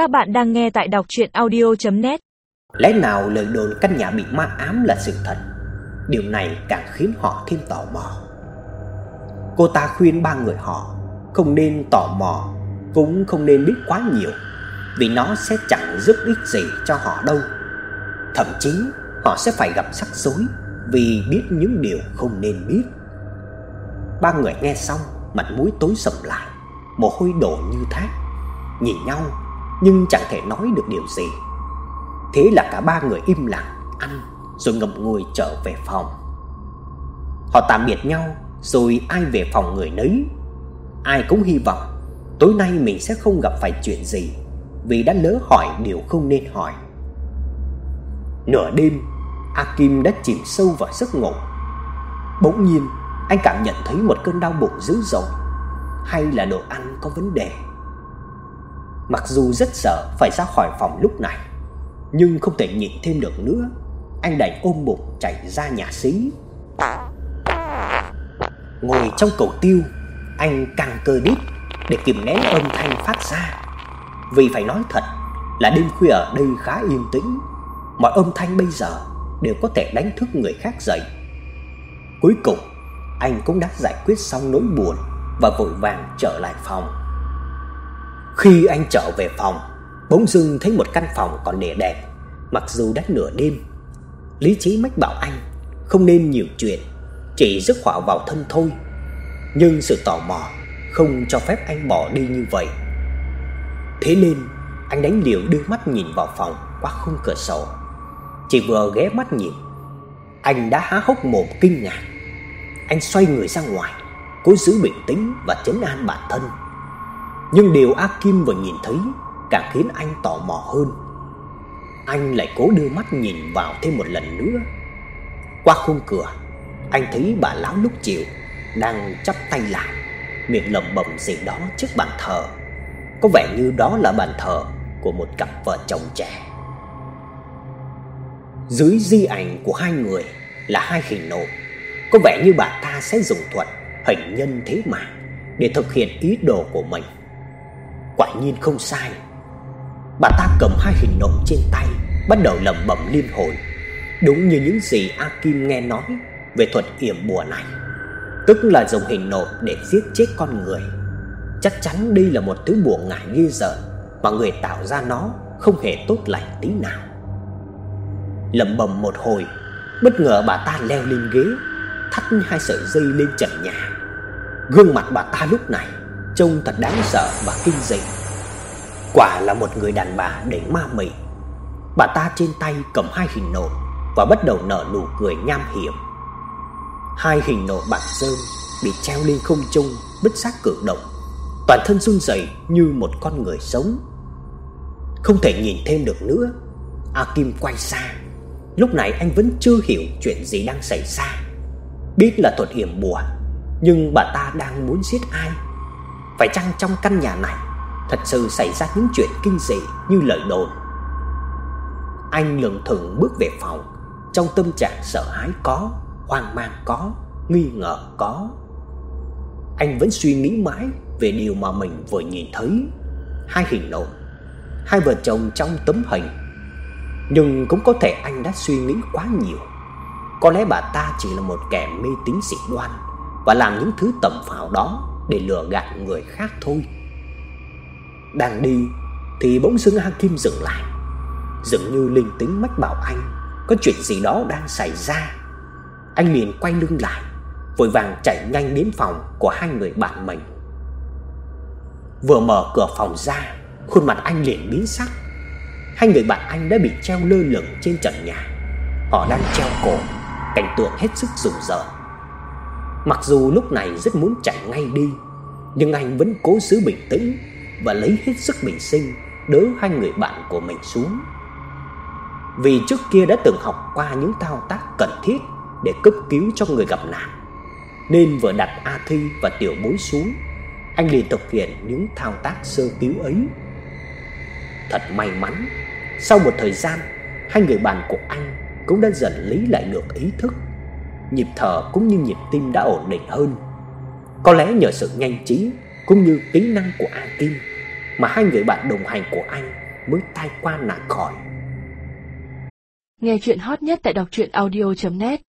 Các bạn đang nghe tại đọc chuyện audio.net Lẽ nào lời đồn căn nhà bị ma ám là sự thật? Điều này càng khiến họ thêm tò mò. Cô ta khuyên ba người họ Không nên tò mò, Cũng không nên biết quá nhiều, Vì nó sẽ chẳng giúp ích gì cho họ đâu. Thậm chí, họ sẽ phải gặp rắc rối Vì biết những điều không nên biết. Ba người nghe xong, Mặt mũi tối sầm lại, Mồ hôi đổ như thác, Nhìn nhau nhưng chẳng thể nói được điều gì. Thế là cả ba người im lặng ăn rồi ngậm ngùi trở về phòng. Họ tạm biệt nhau rồi ai về phòng người nấy. Ai cũng hy vọng tối nay mình sẽ không gặp phải chuyện gì vì đã lỡ hỏi điều không nên hỏi. Nửa đêm, A Kim đã chìm sâu vào giấc ngủ. Bỗng nhiên, anh cảm nhận thấy một cơn đau bụng dữ dội, hay là đồ ăn có vấn đề. Mặc dù rất sợ phải ra khỏi phòng lúc này, nhưng không thể nhịn thêm được nữa, anh đành ôm bụng chạy ra nhà xí. Ngồi trong cầu tiêu, anh căng cơ đít để kìm nén âm thanh phát ra. Vì phải nói thật là đêm khuya ở đây khá yên tĩnh, mọi âm thanh bây giờ đều có thể đánh thức người khác dậy. Cuối cùng, anh cũng đã giải quyết xong nỗi buồn và vội vàng trở lại phòng. Khi anh trở về phòng, bỗng dưng thấy một căn phòng còn để đẹp, mặc dù đã nửa đêm. Lý trí mách bảo anh không nên nhiều chuyện, chỉ dứt khoát vào thân thôi. Nhưng sự tò mò không cho phép anh bỏ đi như vậy. Thế nên, anh đánh liều đưa mắt nhìn vào phòng qua khung cửa sổ. Chỉ vừa ghé mắt nhìn, anh đã há hốc mồm kinh ngạc. Anh xoay người ra ngoài, cố giữ bình tĩnh và trấn an bản thân. Nhưng điều A Kim vừa nhìn thấy càng khiến anh tò mò hơn. Anh lại cố đưa mắt nhìn vào thêm một lần nữa. Qua khung cửa, anh thấy bà lão lúc chiều đang chắp tay lại, miệng lẩm bẩm gì đó trước bàn thờ. Có vẻ như đó là bàn thờ của một cặp vợ chồng trẻ. Dưới di ảnh của hai người là hai hình nộm, có vẻ như bà ta sẽ dùng thuật hình nhân thế mà để thực hiện ý đồ của mình. Quả nhiên không sai. Bà ta cầm hai hình nộm trên tay, bắt đầu lẩm bẩm liên hồi, đúng như những gì A Kim nghe nói về thuật yểm bùa này, tức là dùng hình nộm để giết chết con người. Chắc chắn đây là một thứ bùa ngải ghê rợn mà người tạo ra nó không hề tốt lành tí nào. Lẩm bẩm một hồi, bất ngờ bà ta leo lên ghế, thắt hai sợi dây lên trần nhà. Gương mặt bà ta lúc này trông thật đáng sợ và kinh dị. Quả là một người đàn bà đầy ma mị. Bà ta trên tay cầm hai hình nộm và bắt đầu nở nụ cười nham hiểm. Hai hình nộm bạc rơm bị treo lên không trung, bất giác cử động, toàn thân run rẩy như một con người sống. Không thể nhìn thêm được nữa, A Kim quay sang. Lúc này anh vẫn chưa hiểu chuyện gì đang xảy ra. Biết là thuật yểm bùa, nhưng bà ta đang muốn giết ai? Phải chăng trong căn nhà này thật sự xảy ra những chuyện kinh dị như lời đồn? Anh lững thững bước về phòng, trong tâm trạng sợ hãi có, hoang mang có, nghi ngờ có. Anh vẫn suy nghĩ mãi về điều mà mình vừa nhìn thấy, hai hình nộm, hai vợ chồng trong tấm hình. Nhưng cũng có thể anh đã suy nghĩ quá nhiều. Có lẽ bà ta chỉ là một kẻ mê tín dị đoan và làm những thứ tầm phào đó để lừa gạt người khác thôi. Đang đi thì bỗng dưng Hắc Kim dừng lại, dường như linh tính mách bảo anh có chuyện gì đó đang xảy ra. Anh liền quay lưng lại, vội vàng chạy nhanh đến phòng của hai người bạn mình. Vừa mở cửa phòng ra, khuôn mặt anh liền biến sắc. Hai người bạn anh đã bị treo lơ lửng trên trần nhà. Họ đang treo cổ, cảnh tượng hết sức rùng rợn. Mặc dù lúc này rất muốn chạy ngay đi, nhưng anh vẫn cố giữ bình tĩnh và lấy hết sức bình sinh đỡ hai người bạn của mình xuống. Vì trước kia đã từng học qua những thao tác cần thiết để cấp cứu cho người gặp nạn, nên vừa đặt A Thi và Tiểu Bối xuống, anh liền thực hiện những thao tác sơ cứu ấy. Thật may mắn, sau một thời gian, hai người bạn của anh cũng đã dần lấy lại được ý thức nhịp thở cũng như nhịp tim đã ổn định hơn. Có lẽ nhờ sự nhanh trí cũng như kỹ năng của A Kim mà hai người bạn đồng hành của anh mới tai qua nạn khỏi. Nghe chuyện hot nhất tại đọc truyện audio.net